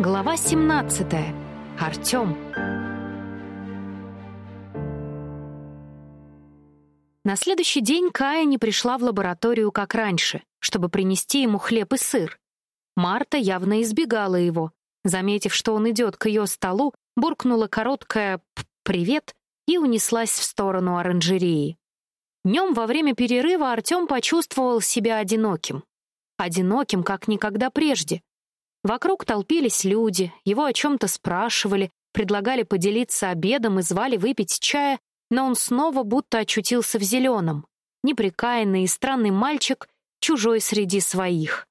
Глава 17. Артем. На следующий день Кая не пришла в лабораторию, как раньше, чтобы принести ему хлеб и сыр. Марта явно избегала его. Заметив, что он идет к ее столу, буркнула короткое «привет» и унеслась в сторону оранжереи. Днем во время перерыва Артем почувствовал себя одиноким. Одиноким, как никогда прежде. Вокруг толпились люди, его о чем-то спрашивали, предлагали поделиться обедом и звали выпить чая, но он снова будто очутился в зеленом. Неприкаянный и странный мальчик, чужой среди своих.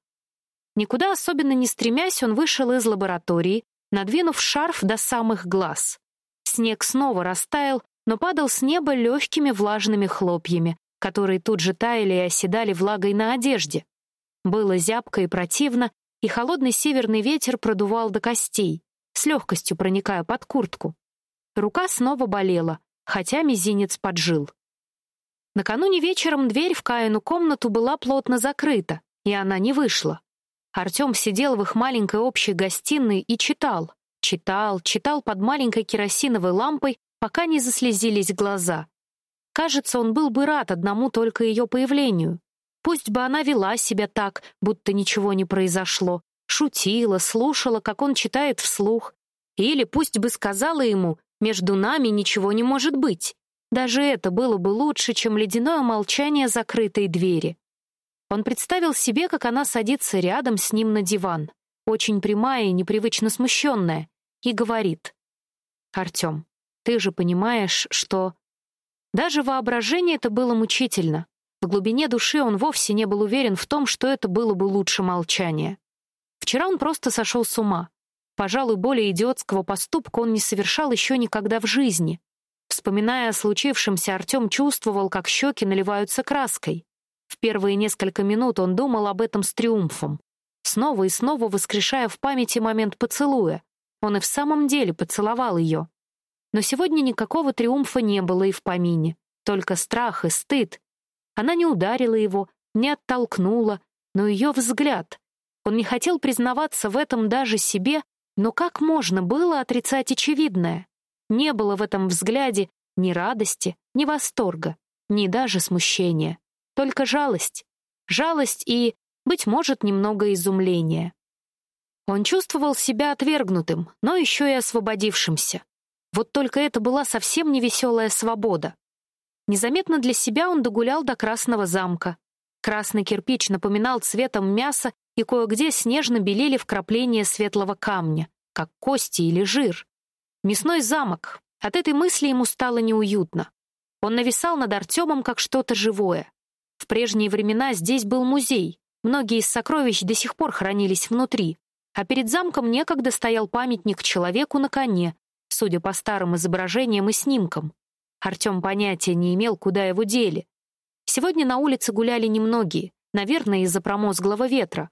Никуда особенно не стремясь, он вышел из лаборатории, надвинув шарф до самых глаз. Снег снова растаял, но падал с неба легкими влажными хлопьями, которые тут же таяли и оседали влагой на одежде. Было зябко и противно, и холодный северный ветер продувал до костей, с легкостью проникая под куртку. Рука снова болела, хотя мизинец поджил. Накануне вечером дверь в Каину комнату была плотно закрыта, и она не вышла. Артем сидел в их маленькой общей гостиной и читал. Читал, читал под маленькой керосиновой лампой, пока не заслезились глаза. Кажется, он был бы рад одному только ее появлению. Пусть бы она вела себя так, будто ничего не произошло, шутила, слушала, как он читает вслух. Или пусть бы сказала ему, между нами ничего не может быть. Даже это было бы лучше, чем ледяное молчание закрытой двери. Он представил себе, как она садится рядом с ним на диван, очень прямая и непривычно смущенная, и говорит. «Артем, ты же понимаешь, что...» Даже воображение это было мучительно. В глубине души он вовсе не был уверен в том, что это было бы лучше молчания. Вчера он просто сошел с ума. Пожалуй, более идиотского поступка он не совершал еще никогда в жизни. Вспоминая о случившемся, Артем чувствовал, как щеки наливаются краской. В первые несколько минут он думал об этом с триумфом, снова и снова воскрешая в памяти момент поцелуя. Он и в самом деле поцеловал ее. Но сегодня никакого триумфа не было и в помине, только страх и стыд, она не ударила его, не оттолкнула, но ее взгляд. Он не хотел признаваться в этом даже себе, но как можно было отрицать очевидное? Не было в этом взгляде ни радости, ни восторга, ни даже смущения, только жалость. Жалость и, быть может, немного изумления. Он чувствовал себя отвергнутым, но еще и освободившимся. Вот только это была совсем не веселая свобода. Незаметно для себя он догулял до Красного замка. Красный кирпич напоминал цветом мясо, и кое-где снежно белели вкрапления светлого камня, как кости или жир. Мясной замок. От этой мысли ему стало неуютно. Он нависал над Артемом, как что-то живое. В прежние времена здесь был музей. Многие из сокровищ до сих пор хранились внутри. А перед замком некогда стоял памятник человеку на коне, судя по старым изображениям и снимкам. Артем понятия не имел, куда его дели. Сегодня на улице гуляли немногие, наверное, из-за промозглого ветра.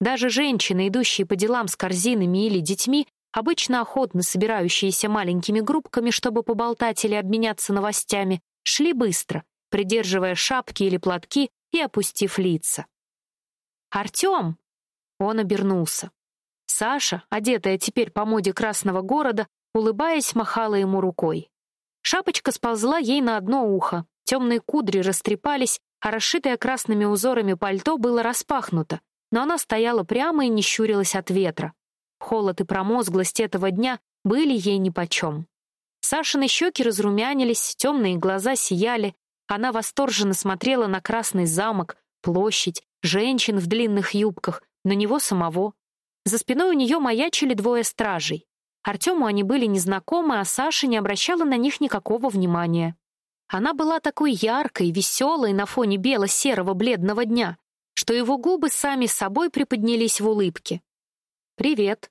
Даже женщины, идущие по делам с корзинами или детьми, обычно охотно собирающиеся маленькими группками, чтобы поболтать или обменяться новостями, шли быстро, придерживая шапки или платки и опустив лица. «Артем!» Он обернулся. Саша, одетая теперь по моде красного города, улыбаясь, махала ему рукой. Шапочка сползла ей на одно ухо, темные кудри растрепались, а расшитое красными узорами пальто было распахнуто, но она стояла прямо и не щурилась от ветра. Холод и промозглость этого дня были ей нипочем. Сашины щеки разрумянились, темные глаза сияли, она восторженно смотрела на красный замок, площадь, женщин в длинных юбках, на него самого. За спиной у нее маячили двое стражей. Артему они были незнакомы, а Саша не обращала на них никакого внимания. Она была такой яркой, веселой на фоне бело-серого бледного дня, что его губы сами собой приподнялись в улыбке. «Привет».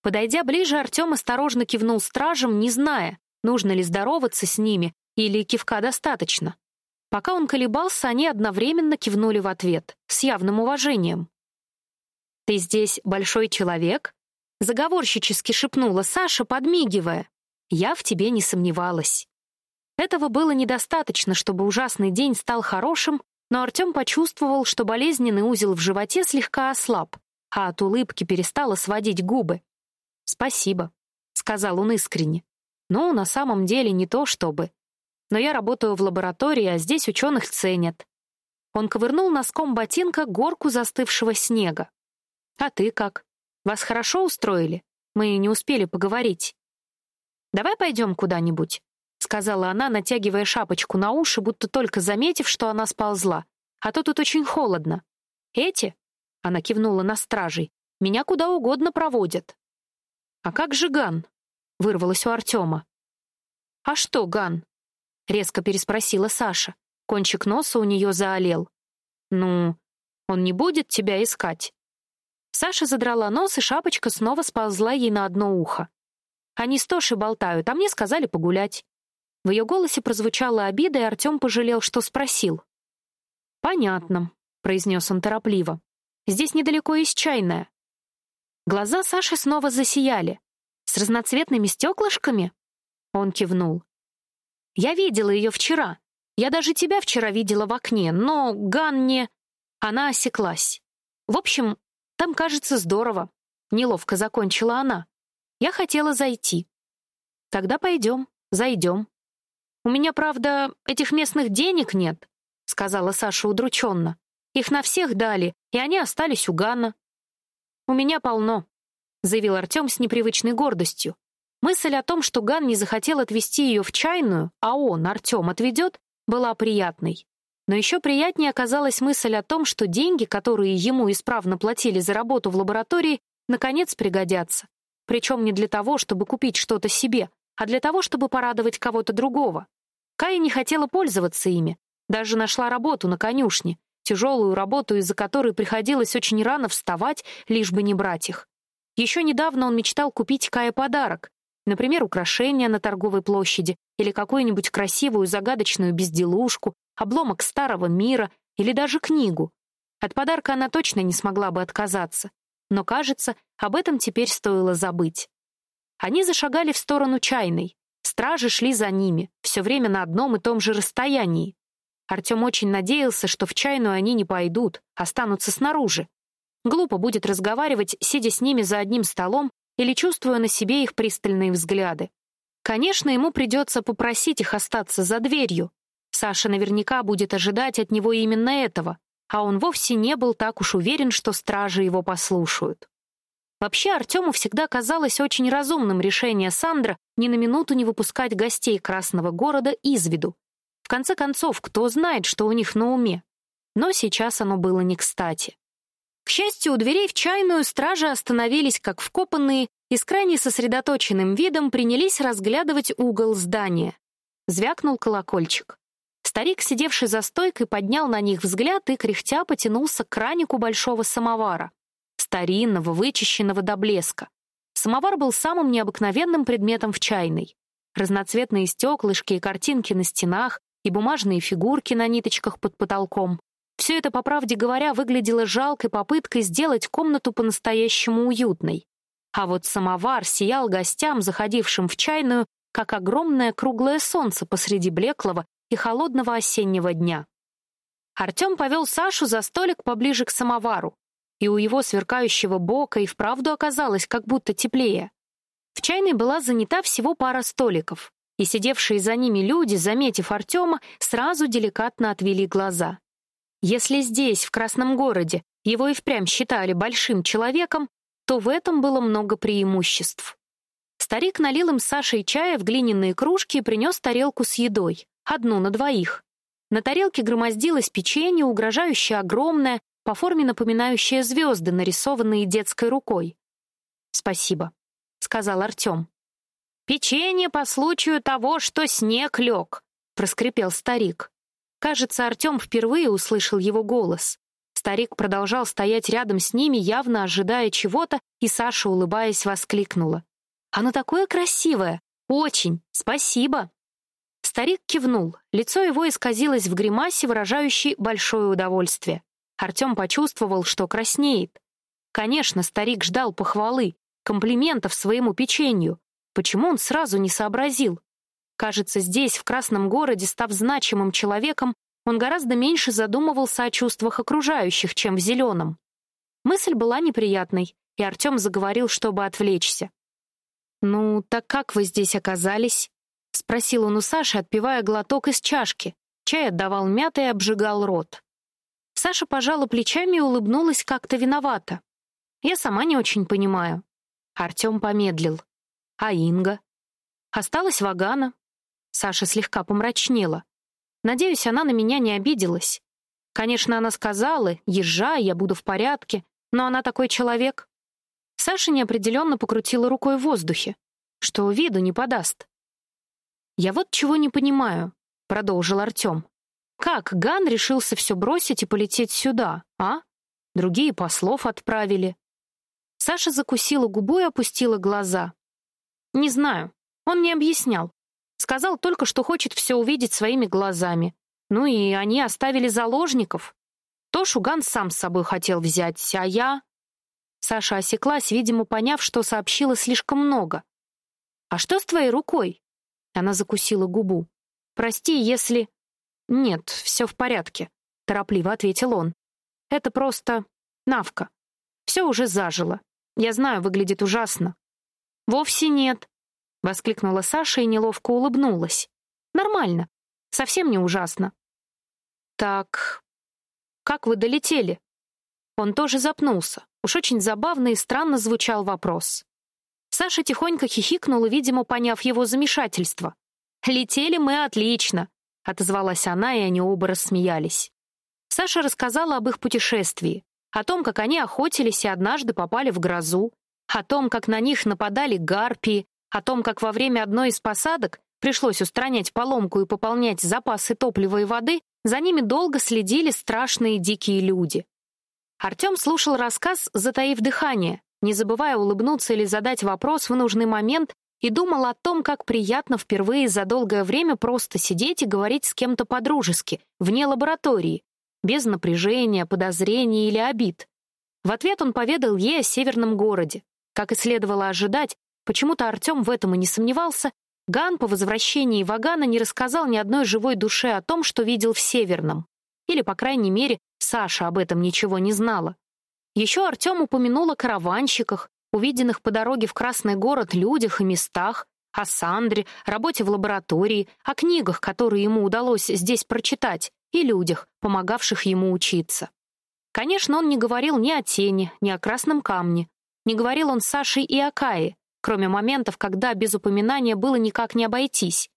Подойдя ближе, Артем осторожно кивнул стражам, не зная, нужно ли здороваться с ними или кивка достаточно. Пока он колебался, они одновременно кивнули в ответ, с явным уважением. «Ты здесь большой человек?» Заговорщически шепнула Саша, подмигивая. Я в тебе не сомневалась. Этого было недостаточно, чтобы ужасный день стал хорошим, но Артем почувствовал, что болезненный узел в животе слегка ослаб, а от улыбки перестало сводить губы. «Спасибо», — сказал он искренне. «Ну, на самом деле не то чтобы. Но я работаю в лаборатории, а здесь ученых ценят». Он ковырнул носком ботинка горку застывшего снега. «А ты как? Вас хорошо устроили? Мы не успели поговорить». «Давай пойдем куда-нибудь», — сказала она, натягивая шапочку на уши, будто только заметив, что она сползла. «А то тут очень холодно. Эти?» — она кивнула на стражей. «Меня куда угодно проводят». «А как же Ган?» — вырвалось у Артема. «А что Ган?» — резко переспросила Саша. Кончик носа у нее заолел. «Ну, он не будет тебя искать?» Саша задрала нос, и шапочка снова сползла ей на одно ухо. «Они с Тошей болтают, а мне сказали погулять». В ее голосе прозвучала обида, и Артем пожалел, что спросил. «Понятно», — произнес он торопливо. «Здесь недалеко есть чайная. Глаза Саши снова засияли. «С разноцветными стеклышками?» Он кивнул. «Я видела ее вчера. Я даже тебя вчера видела в окне, но Ган не...» Она осеклась. «В общем, там, кажется, здорово». Неловко закончила она. «Я хотела зайти». «Тогда пойдем, зайдем». «У меня, правда, этих местных денег нет», — сказала Саша удрученно. «Их на всех дали, и они остались у Гана. «У меня полно», — заявил Артем с непривычной гордостью. Мысль о том, что Ган не захотел отвезти ее в чайную, а он, Артем, отведет, была приятной. Но еще приятнее оказалась мысль о том, что деньги, которые ему исправно платили за работу в лаборатории, наконец пригодятся. Причем не для того, чтобы купить что-то себе, а для того, чтобы порадовать кого-то другого. Кая не хотела пользоваться ими, даже нашла работу на конюшне, тяжелую работу, из-за которой приходилось очень рано вставать, лишь бы не брать их. Еще недавно он мечтал купить Кае подарок, например, украшение на торговой площади или какую-нибудь красивую загадочную безделушку, обломок старого мира или даже книгу. От подарка она точно не смогла бы отказаться, но, кажется, об этом теперь стоило забыть. Они зашагали в сторону чайной. Стражи шли за ними, все время на одном и том же расстоянии. Артем очень надеялся, что в чайную они не пойдут, останутся снаружи. Глупо будет разговаривать, сидя с ними за одним столом или чувствуя на себе их пристальные взгляды. Конечно, ему придется попросить их остаться за дверью. Саша наверняка будет ожидать от него именно этого, а он вовсе не был так уж уверен, что стражи его послушают. Вообще Артему всегда казалось очень разумным решение Сандра ни на минуту не выпускать гостей Красного города из виду, в конце концов, кто знает, что у них на уме? Но сейчас оно было не кстати. К счастью, у дверей в чайную стражи остановились как вкопанные и с крайне сосредоточенным видом принялись разглядывать угол здания. Звякнул колокольчик. Старик, сидевший за стойкой, поднял на них взгляд и, кряхтя, потянулся к кранику большого самовара. Старинного, вычищенного до блеска. Самовар был самым необыкновенным предметом в чайной. Разноцветные стеклышки и картинки на стенах, и бумажные фигурки на ниточках под потолком. Все это, по правде говоря, выглядело жалкой попыткой сделать комнату по-настоящему уютной. А вот самовар сиял гостям, заходившим в чайную, как огромное круглое солнце посреди блеклого и холодного осеннего дня. Артем повел Сашу за столик поближе к самовару, и у его сверкающего бока и вправду оказалось как будто теплее. В чайной была занята всего пара столиков и сидевшие за ними люди, заметив Артема, сразу деликатно отвели глаза. Если здесь, в Красном городе, его и впрямь считали большим человеком, то в этом было много преимуществ. Старик налил им с Сашей чая в глиняные кружки и принес тарелку с едой, одну на двоих. На тарелке громоздилось печенье, угрожающе огромное, по форме напоминающее звезды, нарисованные детской рукой. «Спасибо», — сказал Артем. «Печенье по случаю того, что снег лег», — проскрипел старик. Кажется, Артем впервые услышал его голос. Старик продолжал стоять рядом с ними, явно ожидая чего-то, и Саша, улыбаясь, воскликнула. «Оно такое красивое! Очень! Спасибо!» Старик кивнул. Лицо его исказилось в гримасе, выражающей большое удовольствие. Артем почувствовал, что краснеет. Конечно, старик ждал похвалы, комплиментов своему печенью, Почему он сразу не сообразил? Кажется, здесь, в Красном городе, став значимым человеком, он гораздо меньше задумывался о чувствах окружающих, чем в Зеленом. Мысль была неприятной, и Артем заговорил, чтобы отвлечься. «Ну, так как вы здесь оказались?» — спросил он у Саши, отпивая глоток из чашки. Чай отдавал мятой и обжигал рот. Саша пожала плечами и улыбнулась как-то виновато. «Я сама не очень понимаю». Артем помедлил. «А Инга?» «Осталась Вагана». Саша слегка помрачнела. «Надеюсь, она на меня не обиделась. Конечно, она сказала, езжай, я буду в порядке, но она такой человек. Саша неопределенно покрутила рукой в воздухе, что виду не подаст. «Я вот чего не понимаю», — продолжил Артем. «Как Ган решился все бросить и полететь сюда, а? Другие послов отправили». Саша закусила губу и опустила глаза. «Не знаю. Он не объяснял. Сказал только, что хочет все увидеть своими глазами. Ну и они оставили заложников. То Шуган сам с собой хотел взять, а я... Саша осеклась, видимо, поняв, что сообщила слишком много. «А что с твоей рукой?» Она закусила губу. «Прости, если...» «Нет, все в порядке», — торопливо ответил он. «Это просто... навка. Все уже зажило. Я знаю, выглядит ужасно». «Вовсе нет», — воскликнула Саша и неловко улыбнулась. «Нормально. Совсем не ужасно». «Так... как вы долетели?» Он тоже запнулся. Уж очень забавно и странно звучал вопрос. Саша тихонько хихикнула, видимо, поняв его замешательство. «Летели мы отлично», — отозвалась она, и они оба рассмеялись. Саша рассказала об их путешествии, о том, как они охотились и однажды попали в грозу, о том, как на них нападали гарпии, о том, как во время одной из посадок пришлось устранять поломку и пополнять запасы топлива и воды, за ними долго следили страшные дикие люди. Артем слушал рассказ, затаив дыхание, не забывая улыбнуться или задать вопрос в нужный момент, и думал о том, как приятно впервые за долгое время просто сидеть и говорить с кем-то по-дружески, вне лаборатории, без напряжения, подозрений или обид. В ответ он поведал ей о северном городе. Как и следовало ожидать, почему-то Артем в этом и не сомневался, Ган по возвращении Вагана не рассказал ни одной живой душе о том, что видел в Северном. Или, по крайней мере, Саша об этом ничего не знала. Еще Артем упомянул о караванщиках, увиденных по дороге в Красный город людях и местах, о Сандре, работе в лаборатории, о книгах, которые ему удалось здесь прочитать, и людях, помогавших ему учиться. Конечно, он не говорил ни о тени, ни о красном камне. Не говорил он с Сашей и о Кае, кроме моментов, когда без упоминания было никак не обойтись.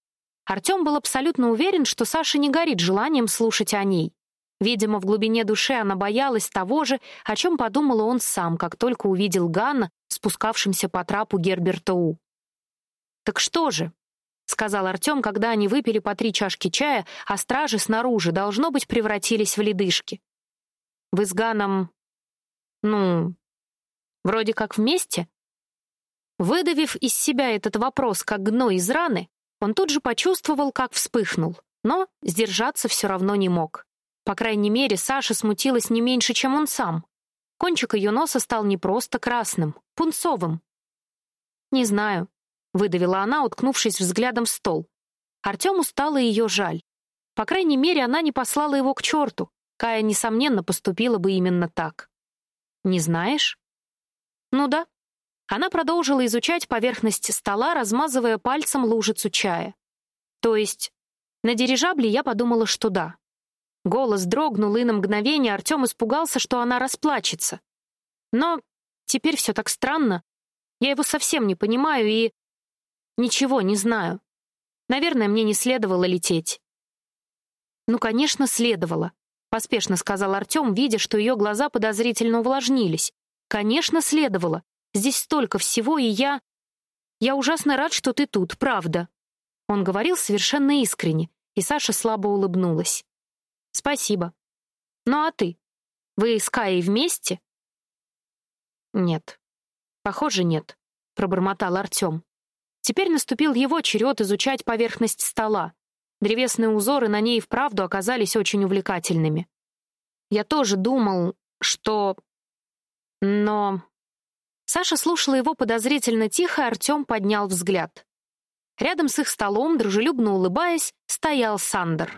Артем был абсолютно уверен, что Саша не горит желанием слушать о ней. Видимо, в глубине души она боялась того же, о чем подумал он сам, как только увидел Ганна, спускавшимся по трапу Герберта У. «Так что же?» — сказал Артем, когда они выпили по три чашки чая, а стражи снаружи, должно быть, превратились в ледышки. «Вы с Ганом... ну... вроде как вместе?» Выдавив из себя этот вопрос, как гной из раны, он тут же почувствовал, как вспыхнул, но сдержаться все равно не мог. По крайней мере, Саша смутилась не меньше, чем он сам. Кончик ее носа стал не просто красным, пунцовым. «Не знаю», — выдавила она, уткнувшись взглядом в стол. Артему стало ее жаль. По крайней мере, она не послала его к черту. Кая, несомненно, поступила бы именно так. «Не знаешь?» «Ну да». Она продолжила изучать поверхность стола, размазывая пальцем лужицу чая. То есть, на дирижабле я подумала, что да. Голос дрогнул, и на мгновение Артем испугался, что она расплачется. Но теперь все так странно. Я его совсем не понимаю и... Ничего не знаю. Наверное, мне не следовало лететь. Ну, конечно, следовало, поспешно сказал Артем, видя, что ее глаза подозрительно увлажнились. Конечно, следовало. Здесь столько всего, и я... Я ужасно рад, что ты тут, правда. Он говорил совершенно искренне, и Саша слабо улыбнулась. Спасибо. Ну а ты? Вы с Каей вместе? Нет. Похоже, нет, пробормотал Артем. Теперь наступил его черед изучать поверхность стола. Древесные узоры на ней вправду оказались очень увлекательными. Я тоже думал, что... Но... Саша слушала его подозрительно тихо, Артем поднял взгляд. Рядом с их столом, дружелюбно улыбаясь, стоял Сандер.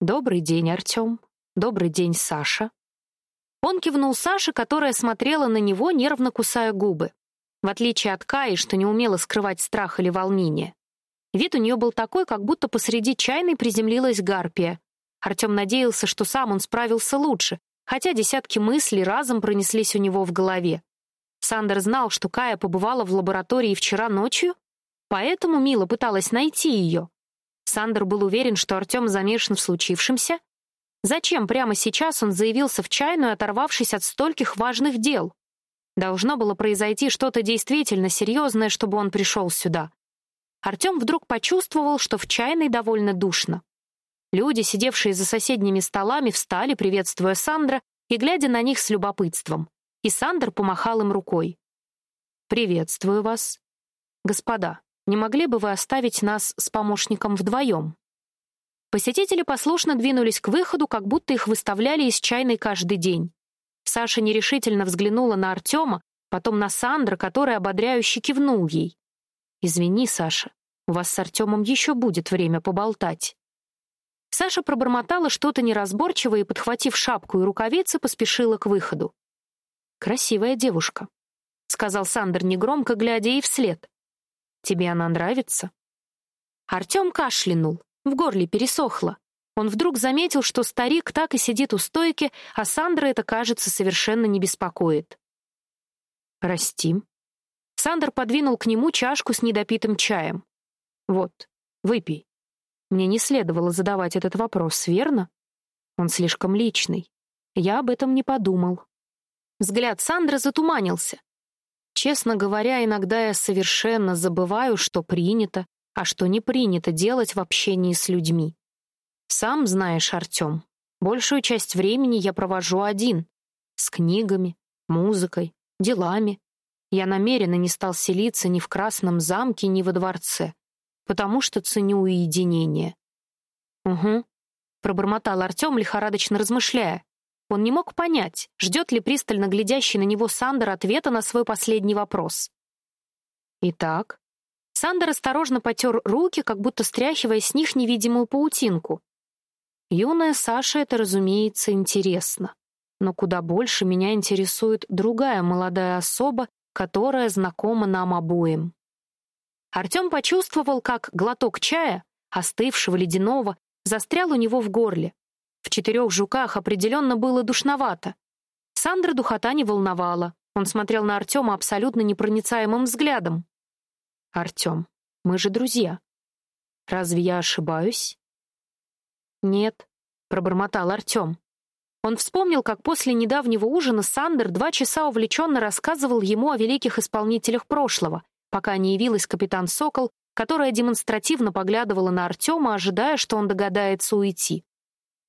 «Добрый день, Артем. Добрый день, Саша». Он кивнул Саше, которая смотрела на него, нервно кусая губы. В отличие от Каи, что не умела скрывать страх или волнение. Вид у нее был такой, как будто посреди чайной приземлилась гарпия. Артем надеялся, что сам он справился лучше, хотя десятки мыслей разом пронеслись у него в голове. Сандер знал, что Кая побывала в лаборатории вчера ночью, поэтому Мила пыталась найти ее. Сандер был уверен, что Артем замешан в случившемся. Зачем прямо сейчас он заявился в чайную, оторвавшись от стольких важных дел? Должно было произойти что-то действительно серьезное, чтобы он пришел сюда. Артем вдруг почувствовал, что в чайной довольно душно. Люди, сидевшие за соседними столами, встали, приветствуя Сандра и глядя на них с любопытством и Сандер помахал им рукой. «Приветствую вас. Господа, не могли бы вы оставить нас с помощником вдвоем?» Посетители послушно двинулись к выходу, как будто их выставляли из чайной каждый день. Саша нерешительно взглянула на Артема, потом на Сандра, который ободряюще кивнул ей. «Извини, Саша, у вас с Артемом еще будет время поболтать». Саша пробормотала что-то неразборчивое и, подхватив шапку и рукавицы, поспешила к выходу. Красивая девушка, сказал Сандер негромко, глядя ей вслед. Тебе она нравится? Артем кашлянул, в горле пересохло. Он вдруг заметил, что старик так и сидит у стойки, а Сандра это, кажется, совершенно не беспокоит. «Прости». Сандер подвинул к нему чашку с недопитым чаем. «Вот, выпей. Мне не следовало задавать этот вопрос, верно? Он слишком личный. Я об этом не подумал». Взгляд Сандры затуманился. Честно говоря, иногда я совершенно забываю, что принято, а что не принято делать в общении с людьми. Сам знаешь, Артем, большую часть времени я провожу один, с книгами, музыкой, делами. Я намеренно не стал селиться ни в Красном замке, ни во дворце, потому что ценю уединение. «Угу», — пробормотал Артем, лихорадочно размышляя. Он не мог понять, ждет ли пристально глядящий на него Сандер ответа на свой последний вопрос. Итак, Сандер осторожно потер руки, как будто стряхивая с них невидимую паутинку. Юная Саша это, разумеется, интересно. Но куда больше меня интересует другая молодая особа, которая знакома нам обоим. Артем почувствовал, как глоток чая, остывшего ледяного, застрял у него в горле, в четырех жуках определенно было душновато. Сандра духота не волновала. Он смотрел на Артема абсолютно непроницаемым взглядом. «Артем, мы же друзья. Разве я ошибаюсь?» «Нет», — пробормотал Артем. Он вспомнил, как после недавнего ужина Сандер два часа увлеченно рассказывал ему о великих исполнителях прошлого, пока не явилась капитан Сокол, которая демонстративно поглядывала на Артема, ожидая, что он догадается уйти.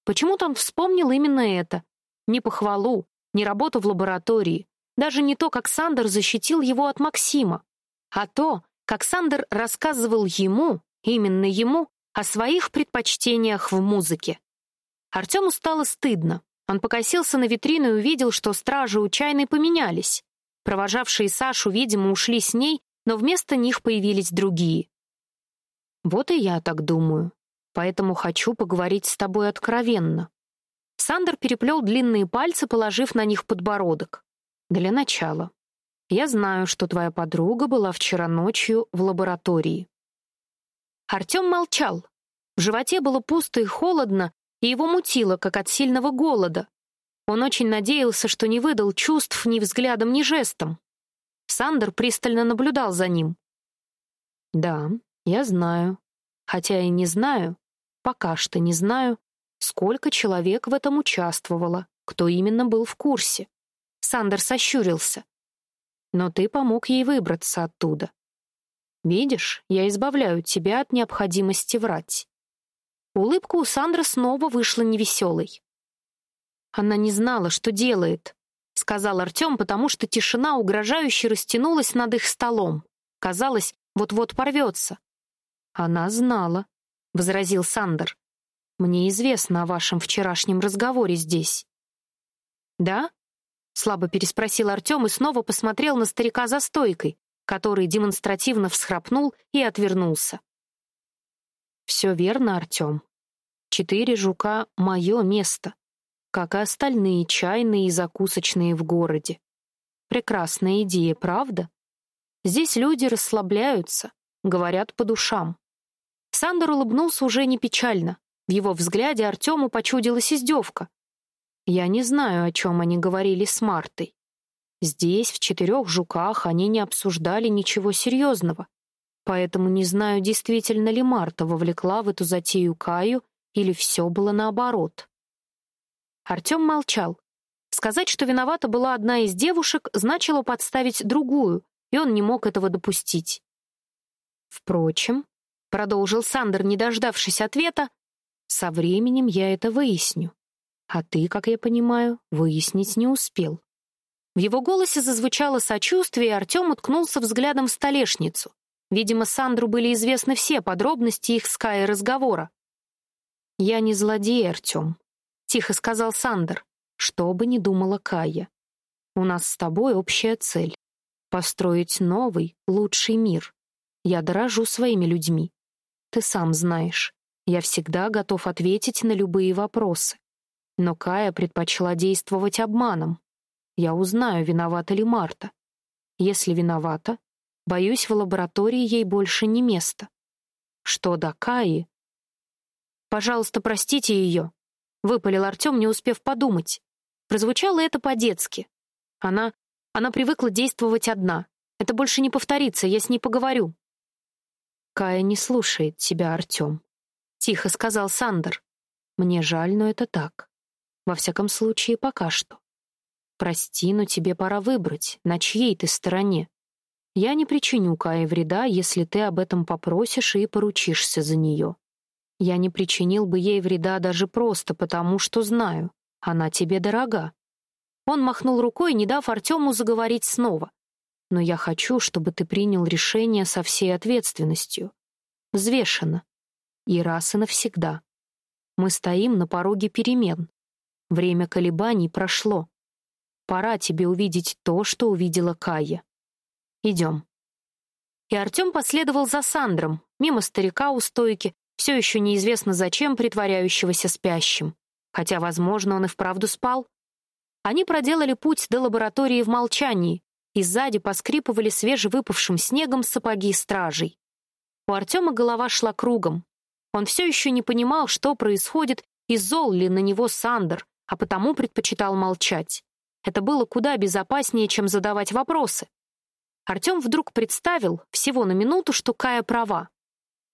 Почему-то он вспомнил именно это. Не похвалу, не работу в лаборатории, даже не то, как Сандер защитил его от Максима, а то, как Сандер рассказывал ему, именно ему, о своих предпочтениях в музыке. Артему стало стыдно. Он покосился на витрину и увидел, что стражи у чайной поменялись. Провожавшие Сашу, видимо, ушли с ней, но вместо них появились другие. Вот и я так думаю поэтому хочу поговорить с тобой откровенно». Сандер переплел длинные пальцы, положив на них подбородок. «Для начала. Я знаю, что твоя подруга была вчера ночью в лаборатории». Артем молчал. В животе было пусто и холодно, и его мутило, как от сильного голода. Он очень надеялся, что не выдал чувств ни взглядом, ни жестом. Сандер пристально наблюдал за ним. «Да, я знаю. Хотя и не знаю, Пока что не знаю, сколько человек в этом участвовало, кто именно был в курсе. Сандер сощурился. Но ты помог ей выбраться оттуда. Видишь, я избавляю тебя от необходимости врать. Улыбка у Сандры снова вышла невеселой. Она не знала, что делает, сказал Артем, потому что тишина угрожающе растянулась над их столом. Казалось, вот-вот порвется. Она знала, — возразил Сандер. «Мне известно о вашем вчерашнем разговоре здесь». «Да?» — слабо переспросил Артем и снова посмотрел на старика за стойкой, который демонстративно всхрапнул и отвернулся. «Все верно, Артем. Четыре жука — мое место. Как и остальные чайные и закусочные в городе. Прекрасная идея, правда? Здесь люди расслабляются, говорят по душам. Сандер улыбнулся уже не печально. В его взгляде Артему почудилась издевка. Я не знаю, о чем они говорили с Мартой. Здесь, в четырех жуках, они не обсуждали ничего серьезного. Поэтому не знаю, действительно ли Марта вовлекла в эту затею Каю или все было наоборот. Артем молчал. Сказать, что виновата была одна из девушек, значило подставить другую, и он не мог этого допустить. Впрочем, продолжил Сандер, не дождавшись ответа, со временем я это выясню. А ты, как я понимаю, выяснить не успел. В его голосе зазвучало сочувствие, и Артем уткнулся взглядом в столешницу. Видимо, Сандру были известны все подробности их с Каей разговора. «Я не злодей, Артем», — тихо сказал Сандер, что бы ни думала Кая. «У нас с тобой общая цель — построить новый, лучший мир. Я дорожу своими людьми. Ты сам знаешь, я всегда готов ответить на любые вопросы. Но Кая предпочла действовать обманом. Я узнаю, виновата ли Марта. Если виновата, боюсь, в лаборатории ей больше не место. Что до Каи? «Пожалуйста, простите ее», — выпалил Артем, не успев подумать. Прозвучало это по-детски. Она... она привыкла действовать одна. Это больше не повторится, я с ней поговорю. Кая не слушает тебя, Артем. Тихо сказал Сандер. Мне жаль, но это так. Во всяком случае, пока что. Прости, но тебе пора выбрать, на чьей ты стороне. Я не причиню Кае вреда, если ты об этом попросишь и поручишься за нее. Я не причинил бы ей вреда даже просто потому, что знаю, она тебе дорога. Он махнул рукой, не дав Артему заговорить снова. Но я хочу, чтобы ты принял решение со всей ответственностью. Взвешенно. И раз и навсегда. Мы стоим на пороге перемен. Время колебаний прошло. Пора тебе увидеть то, что увидела Кая. Идем. И Артем последовал за Сандром, мимо старика у стойки, все еще неизвестно зачем притворяющегося спящим. Хотя, возможно, он и вправду спал. Они проделали путь до лаборатории в молчании, и сзади поскрипывали свежевыпавшим снегом сапоги стражей. У Артема голова шла кругом. Он все еще не понимал, что происходит, и зол ли на него Сандер, а потому предпочитал молчать. Это было куда безопаснее, чем задавать вопросы. Артем вдруг представил, всего на минуту, что Кая права.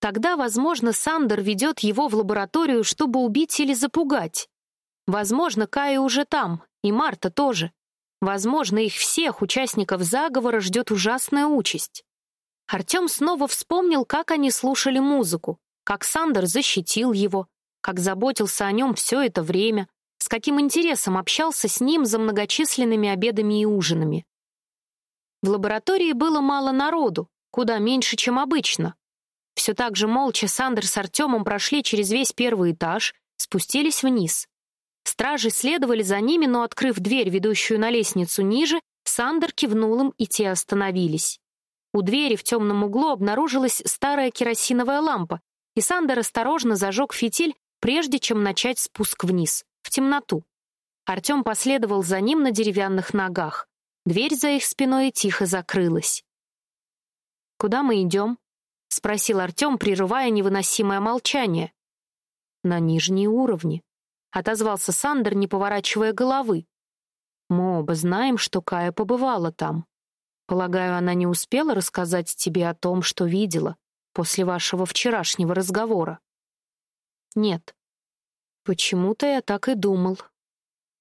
Тогда, возможно, Сандер ведет его в лабораторию, чтобы убить или запугать. Возможно, Кая уже там, и Марта тоже. Возможно, их всех участников заговора ждет ужасная участь. Артем снова вспомнил, как они слушали музыку, как Сандер защитил его, как заботился о нем все это время, с каким интересом общался с ним за многочисленными обедами и ужинами. В лаборатории было мало народу, куда меньше, чем обычно. Все так же молча Сандер с Артемом прошли через весь первый этаж, спустились вниз. Стражи следовали за ними, но, открыв дверь, ведущую на лестницу ниже, Сандер кивнул им, и те остановились. У двери в темном углу обнаружилась старая керосиновая лампа, и Сандер осторожно зажег фитиль, прежде чем начать спуск вниз в темноту. Артем последовал за ним на деревянных ногах. Дверь за их спиной тихо закрылась. «Куда мы идем?» — спросил Артем, прерывая невыносимое молчание. «На нижние уровни», — отозвался Сандер, не поворачивая головы. «Мы оба знаем, что Кая побывала там. Полагаю, она не успела рассказать тебе о том, что видела после вашего вчерашнего разговора?» «Нет», Почему-то я так и думал.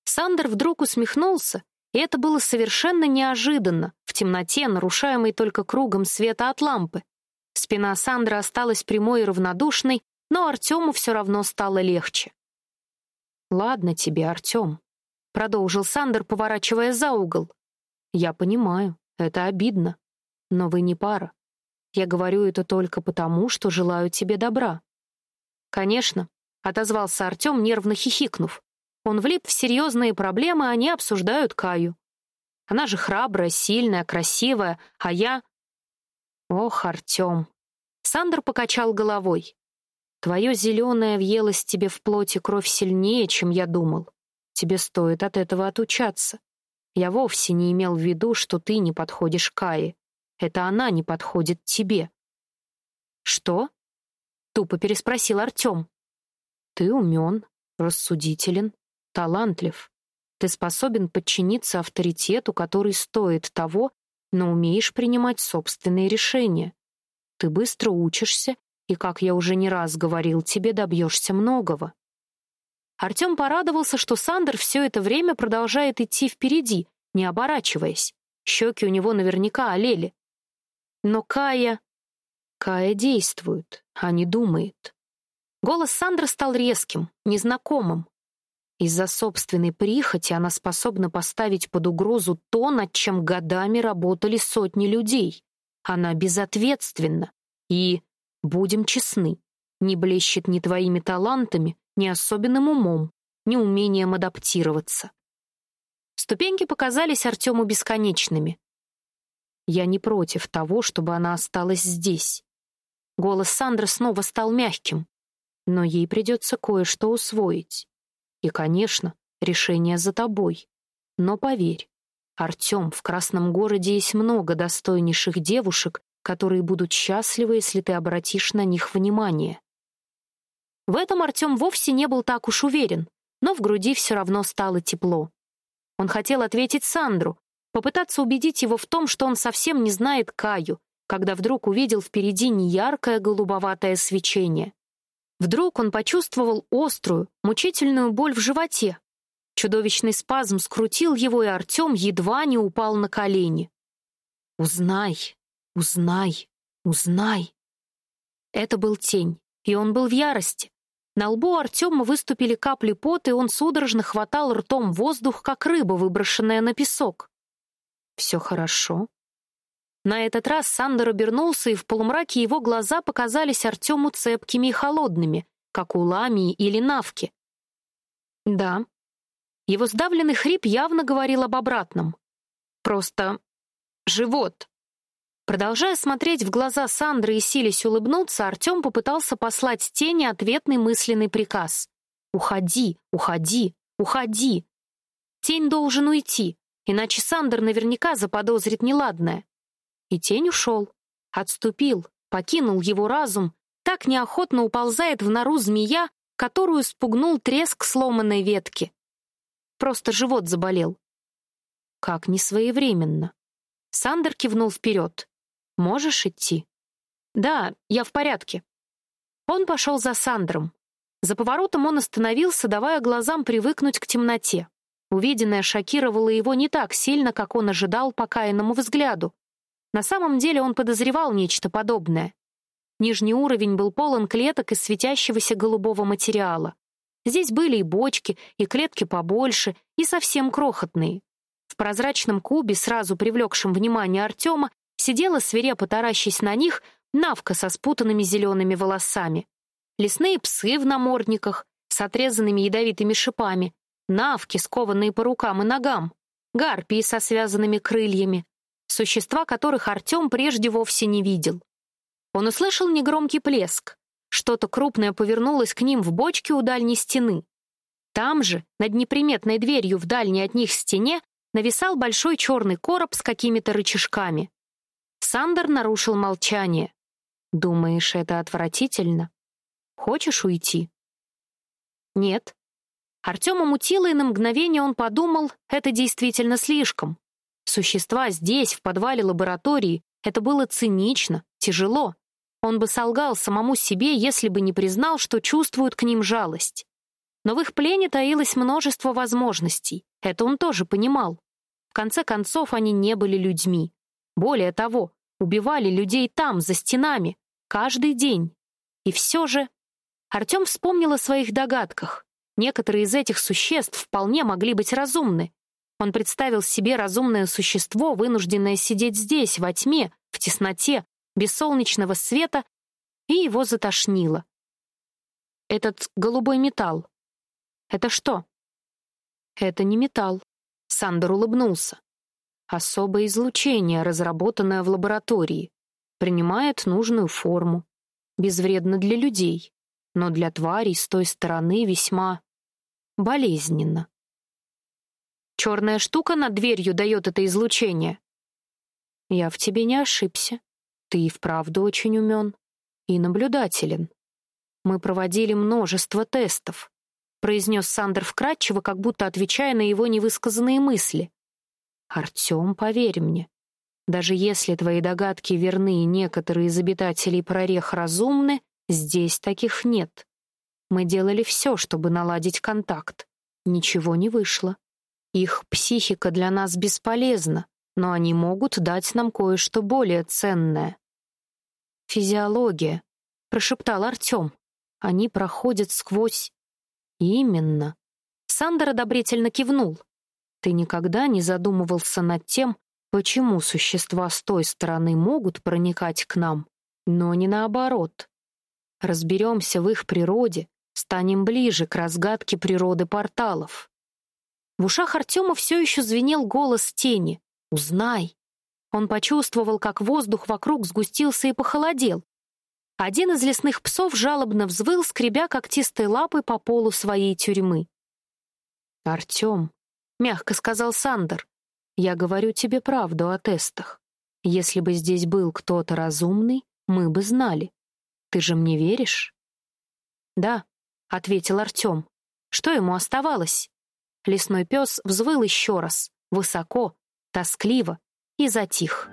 Сандер вдруг усмехнулся, и это было совершенно неожиданно, в темноте, нарушаемой только кругом света от лампы. Спина Сандра осталась прямой и равнодушной, но Артему все равно стало легче. «Ладно тебе, Артем», — продолжил Сандер, поворачивая за угол. «Я понимаю, это обидно, но вы не пара. Я говорю это только потому, что желаю тебе добра». «Конечно, отозвался Артем, нервно хихикнув. Он влип в серьезные проблемы, они обсуждают Каю. Она же храбрая, сильная, красивая, а я... Ох, Артем. Сандер покачал головой. Твое зеленое въелось тебе в плоти кровь сильнее, чем я думал. Тебе стоит от этого отучаться. Я вовсе не имел в виду, что ты не подходишь Кае. Это она не подходит тебе». «Что?» — тупо переспросил Артем. «Ты умен, рассудителен, талантлив. Ты способен подчиниться авторитету, который стоит того, но умеешь принимать собственные решения. Ты быстро учишься, и, как я уже не раз говорил тебе, добьешься многого. Артем порадовался, что Сандер все это время продолжает идти впереди, не оборачиваясь. Щеки у него наверняка олели. Но Кая... Кая действует, а не думает. Голос Сандра стал резким, незнакомым. Из-за собственной прихоти она способна поставить под угрозу то, над чем годами работали сотни людей. Она безответственна и, будем честны, не блещет ни твоими талантами, ни особенным умом, ни умением адаптироваться. Ступеньки показались Артему бесконечными. Я не против того, чтобы она осталась здесь. Голос Сандры снова стал мягким, но ей придется кое-что усвоить. И, конечно, решение за тобой. Но поверь, Артем, в Красном городе есть много достойнейших девушек, которые будут счастливы, если ты обратишь на них внимание. В этом Артем вовсе не был так уж уверен, но в груди все равно стало тепло. Он хотел ответить Сандру, попытаться убедить его в том, что он совсем не знает Каю, когда вдруг увидел впереди неяркое голубоватое свечение. Вдруг он почувствовал острую, мучительную боль в животе. Чудовищный спазм скрутил его, и Артем едва не упал на колени. «Узнай, узнай, узнай!» Это был тень, и он был в ярости. На лбу Артема выступили капли пота, и он судорожно хватал ртом воздух, как рыба, выброшенная на песок. «Все хорошо», на этот раз Сандер обернулся, и в полумраке его глаза показались Артему цепкими и холодными, как у ламии или навки. Да. Его сдавленный хрип явно говорил об обратном. Просто живот. Продолжая смотреть в глаза Сандры и силясь улыбнуться, Артем попытался послать тени ответный мысленный приказ. «Уходи, уходи, уходи!» Тень должен уйти, иначе Сандер наверняка заподозрит неладное. И тень ушел, отступил, покинул его разум, так неохотно уползает в нору змея, которую спугнул треск сломанной ветки. Просто живот заболел. Как несвоевременно. Сандер кивнул вперед. «Можешь идти?» «Да, я в порядке». Он пошел за Сандром. За поворотом он остановился, давая глазам привыкнуть к темноте. Увиденное шокировало его не так сильно, как он ожидал по каянному взгляду. На самом деле он подозревал нечто подобное. Нижний уровень был полон клеток из светящегося голубого материала. Здесь были и бочки, и клетки побольше, и совсем крохотные. В прозрачном кубе, сразу привлекшем внимание Артема, сидела свирепо таращась на них навка со спутанными зелеными волосами. Лесные псы в намордниках с отрезанными ядовитыми шипами, навки, скованные по рукам и ногам, гарпии со связанными крыльями, существа которых Артем прежде вовсе не видел. Он услышал негромкий плеск. Что-то крупное повернулось к ним в бочке у дальней стены. Там же, над неприметной дверью в дальней от них стене, нависал большой черный короб с какими-то рычажками. Сандер нарушил молчание. «Думаешь, это отвратительно? Хочешь уйти?» «Нет». Артема мутило, и на мгновение он подумал, это действительно слишком. Существа здесь, в подвале лаборатории, это было цинично, тяжело. Он бы солгал самому себе, если бы не признал, что чувствует к ним жалость. Но в их плене таилось множество возможностей. Это он тоже понимал. В конце концов, они не были людьми. Более того, убивали людей там, за стенами, каждый день. И все же... Артем вспомнил о своих догадках. Некоторые из этих существ вполне могли быть разумны, он представил себе разумное существо, вынужденное сидеть здесь, во тьме, в тесноте, без солнечного света, и его затошнило. Этот голубой металл. Это что? Это не металл. Сандер улыбнулся. Особое излучение, разработанное в лаборатории, принимает нужную форму. Безвредно для людей, но для тварей с той стороны весьма болезненно. Черная штука над дверью дает это излучение. Я в тебе не ошибся. Ты и вправду очень умен и наблюдателен. Мы проводили множество тестов, произнес Сандер вкратчиво, как будто отвечая на его невысказанные мысли. Артем, поверь мне, даже если твои догадки верны и некоторые из обитателей прорех разумны, здесь таких нет. Мы делали все, чтобы наладить контакт. Ничего не вышло. Их психика для нас бесполезна, но они могут дать нам кое-что более ценное. «Физиология», — прошептал Артем. «Они проходят сквозь...» «Именно». Сандер одобрительно кивнул. «Ты никогда не задумывался над тем, почему существа с той стороны могут проникать к нам, но не наоборот. Разберемся в их природе, станем ближе к разгадке природы порталов. В ушах Артема все еще звенел голос тени. «Узнай!» Он почувствовал, как воздух вокруг сгустился и похолодел. Один из лесных псов жалобно взвыл, скребя когтистой лапой по полу своей тюрьмы. «Артем», — мягко сказал Сандер, я говорю тебе правду о тестах. Если бы здесь был кто-то разумный, мы бы знали. Ты же мне веришь? Да, ответил Артем. Что ему оставалось? Лесной пес взвыл еще раз, высоко, тоскливо и затих.